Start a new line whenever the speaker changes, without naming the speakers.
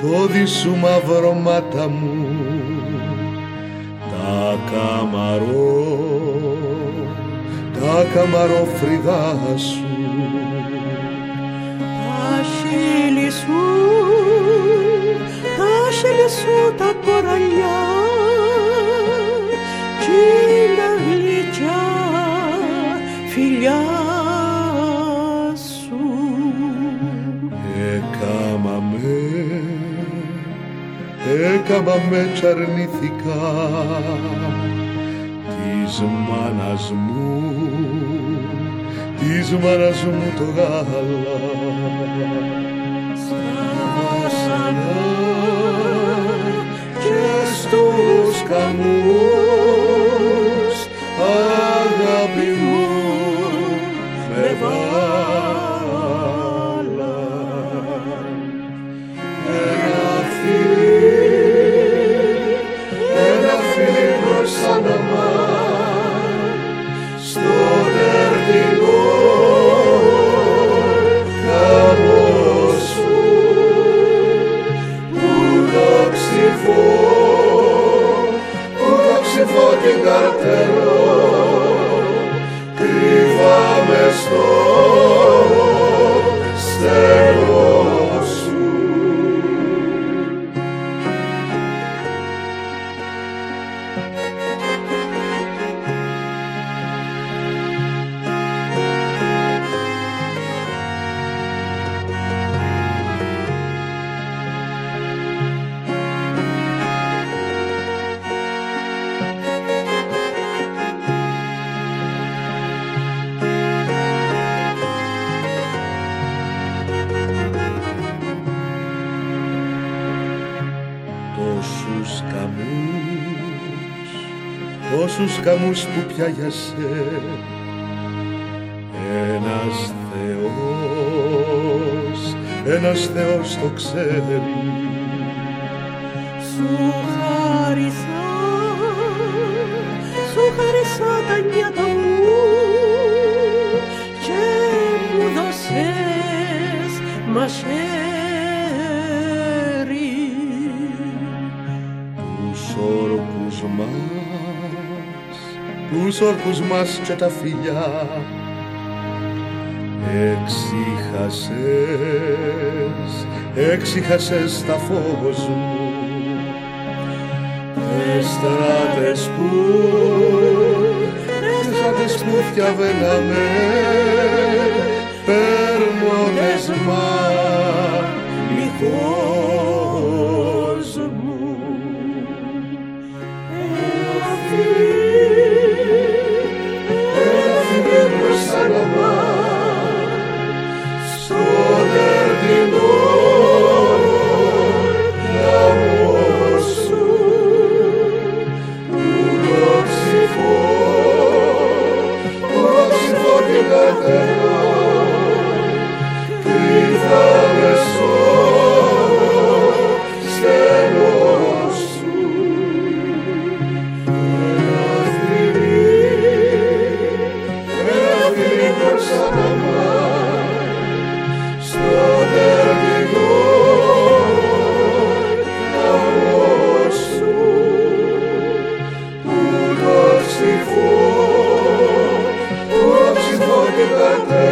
το δίσου μαυρωμάτα μου τα καμαρό, τα καμαρόφρυδά σου. Έκαμα με τσαρνήθηκα της μάνας μου, της μάνας μου το γάλα.
Στάσανα
και στους καμούς αγάπη μου vida terror. Τόσους καμούς που πια για σε ένας Θεός, ένας Θεός το ξέρει
Σου χάρισα, σου χάρισα τα νιάτα μου και μου δώσες μαχαίρι.
τους όρκους μας, τους όρκους μας και τα φιλιά. Εξήχασες, εξήχασες τα φόβος μου. Εστράτες που, εστράτες που διαβαίναμε παίρνονες μα λιχό birthday.